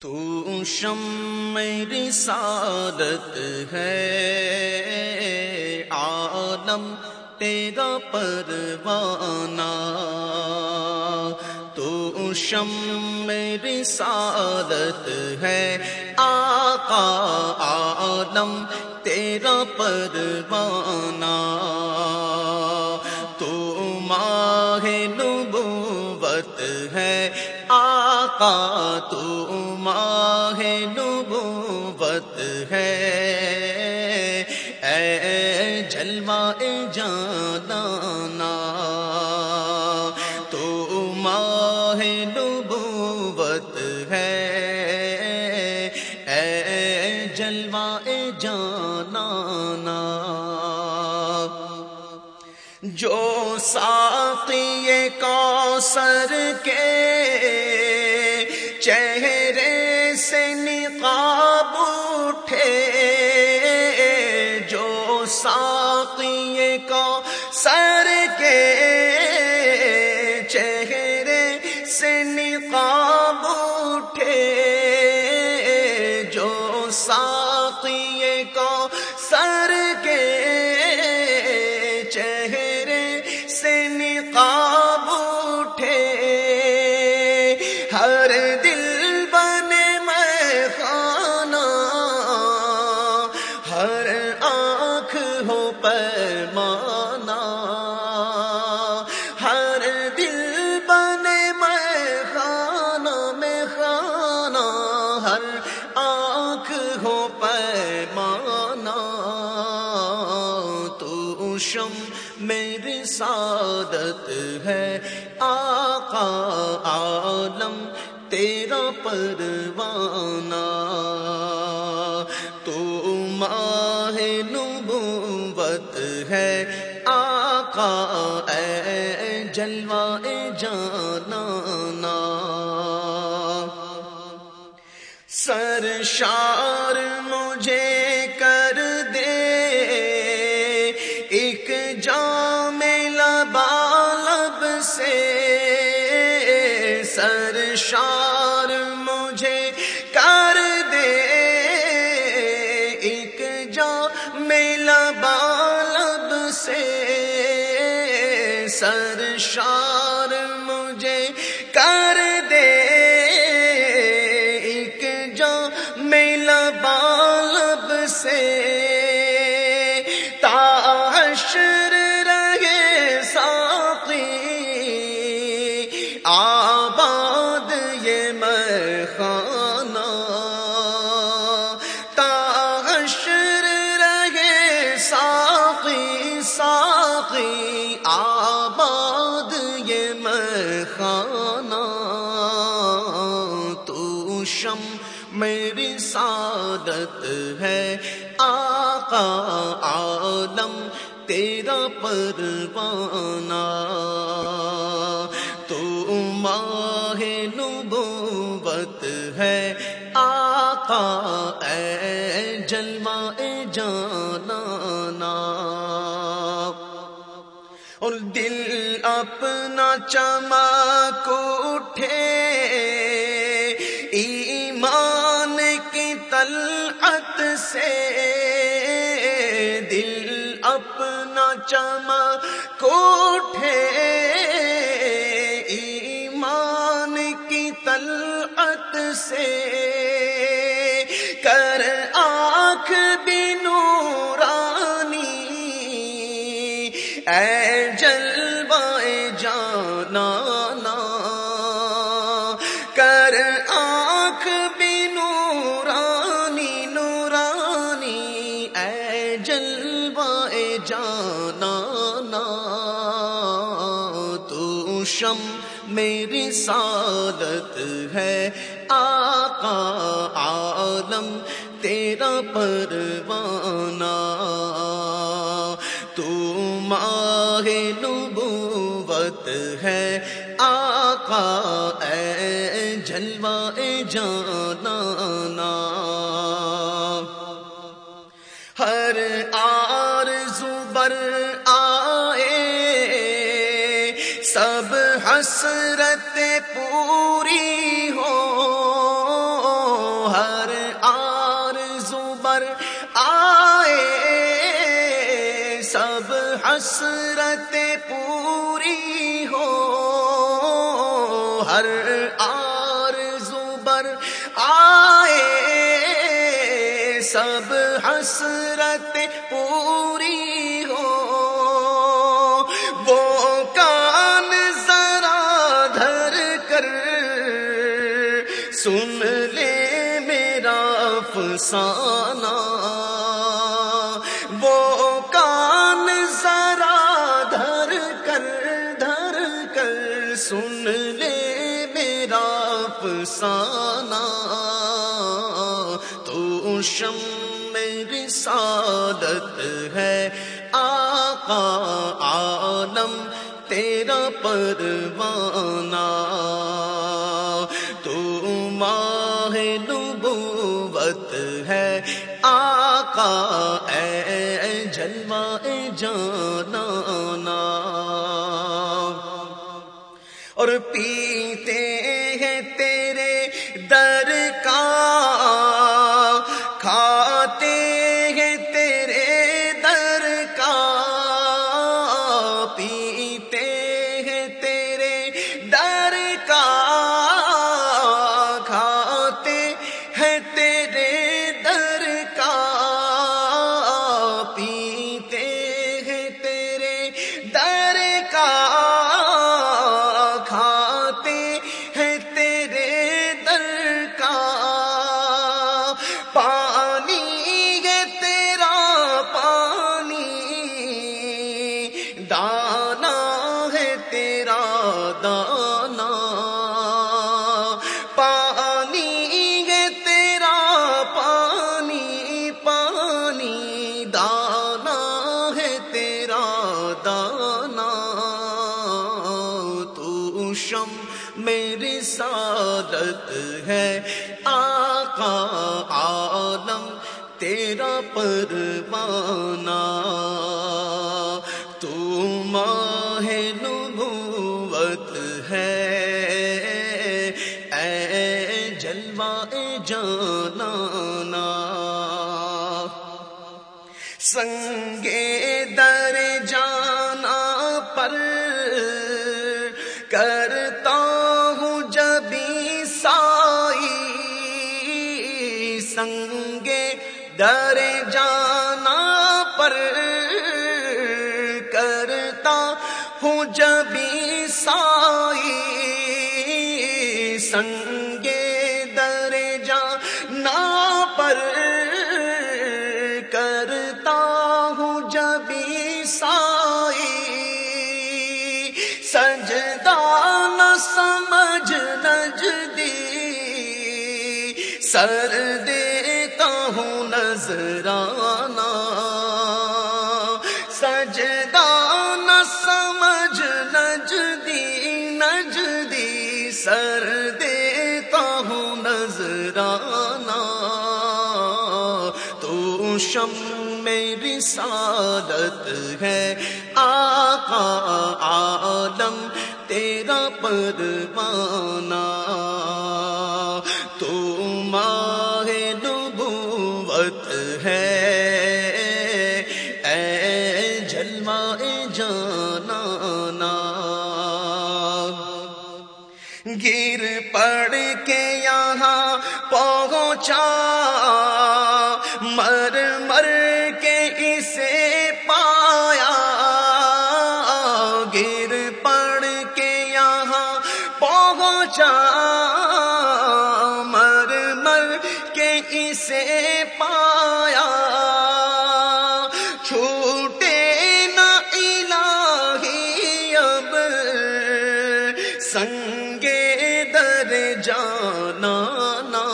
تو شم میری سعادت ہے۔ عالم تیرا پروانہ۔ تو شم میری سعادت ہے۔ آقا عالم تیرا پروانہ۔ تو ماہ نبوت ہے۔ آقا تو ماہ نبوت ہے۔ اے جلوہ جانانا تو ماہ نبوت ہے۔ اے جلوہ جانانا جو ساقی کوثر کے چہرے اٹھے جو ساقی کو سر کے چہرے سے نقاب اٹھے آنکھ ہو پیمانہ، ہر دل بنے میں خانہ میں خانہ، ہر آنکھ ہو پیمانہ۔ تو شم میری سعادت ہے، آقا عالم تیرا پروانہ۔ تو ماہ نبوت ہے۔ آقا، اے جلوہ جانانا۔ سرشار مجھے کر دے۔ ایک جام لبالب سے۔ سرشار سے تاشر رہے ساقی۔ آباد یہ میں خانہ تاشر رہے ساقی ساقی۔ آباد یہ میں خانہ تو شم میری سعادت ہے۔ عالم، تیرا پروانہ۔ تو ماہ نبوت ہے، آقا، اے جلوہ جانانا۔ اور دل اپنا چمک چم کوٹھے ایمان کی تلعت سے کر آنکھ بھی جلوائے جانانا تو شم میری سعادت ہے۔ آقا عالم، تیرا پروانہ۔ تو ماہ نبوت ہے۔ آقا، اے جلوہ جانانا حسرت پوری ہو، ہر آر زبر آئے۔ سب حسرت پوری ہو، وہ کان ذرا دھر کر۔ سن لے میرا فسانہ شم میری سعادت ہے، آقا عالم، تیرا پروانہ۔ تو ماہ نبوت ہے، آقا، اے جلوہ جانا۔ سعادت ہے۔ آقا عالم، تیرا پروانہ تو ماہ نبوت ہے۔ اے جلوہ جانانا۔ سنگے در ہوں جبی سائی سنگے در جانا پر کرتا ہوں جبی سائی سجدہ نہ سمجھ نجدی، سر دیتا ہوں نظرانہ۔ شم میری سعادت ہے۔ آقا عالم، تیرا پروانہ۔ تو ماہ نبوت ہے۔ اے جلوہ جانانا۔ گر پڑ کے یہاں پہنچا۔ مر مر کے اسے پایا، گر پڑ کے یہاں پہنچا۔ مر مر کے اسے پایا۔ چھوٹے نہ الہی اب سنگے در جانا نا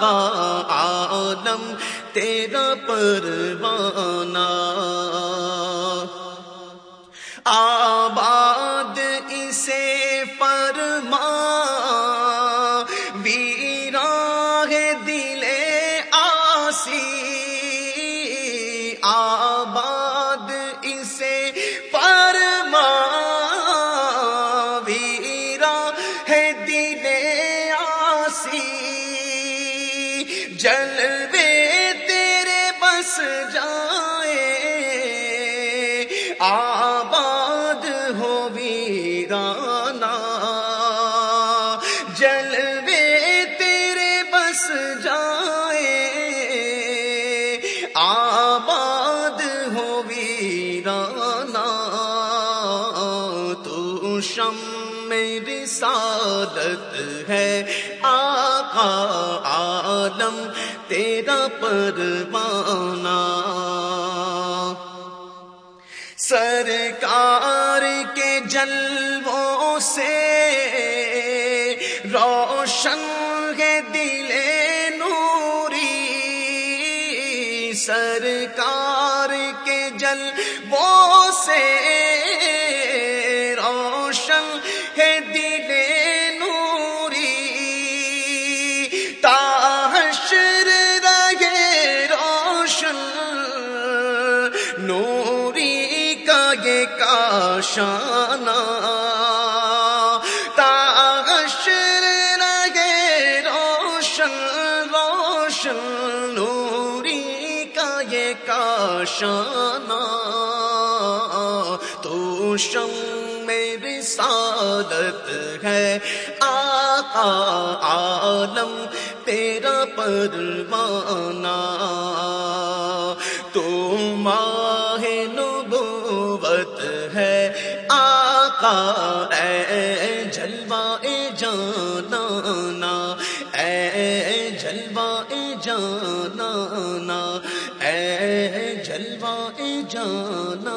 آقا عالم، تیرا پروانہ۔ آباد اسے فرما ویراں دل آسی۔ آباد اسے فرما ہے دل جلوے تیرے بس جائے، آباد ہو ویرانا جلوے تیرے بس جائے، آباد ہو ویرانا تو شم میری سعادت ہے آقا عالم تیرا پروانہ۔ سرکار کے جلووں سے روشن ہے دل نوری۔ سرکار کے جلووں سے کا یہ کاشانہ تاشر رہے روشن روشن نوری کا یہ کاشانہ تو شم میری سعادت ہے آقا عالم، تیرا پروانہ تو ماہ آقا اے جلوہ اے جانانا اے جلوہ اے جانا اے جلوہ اے جانا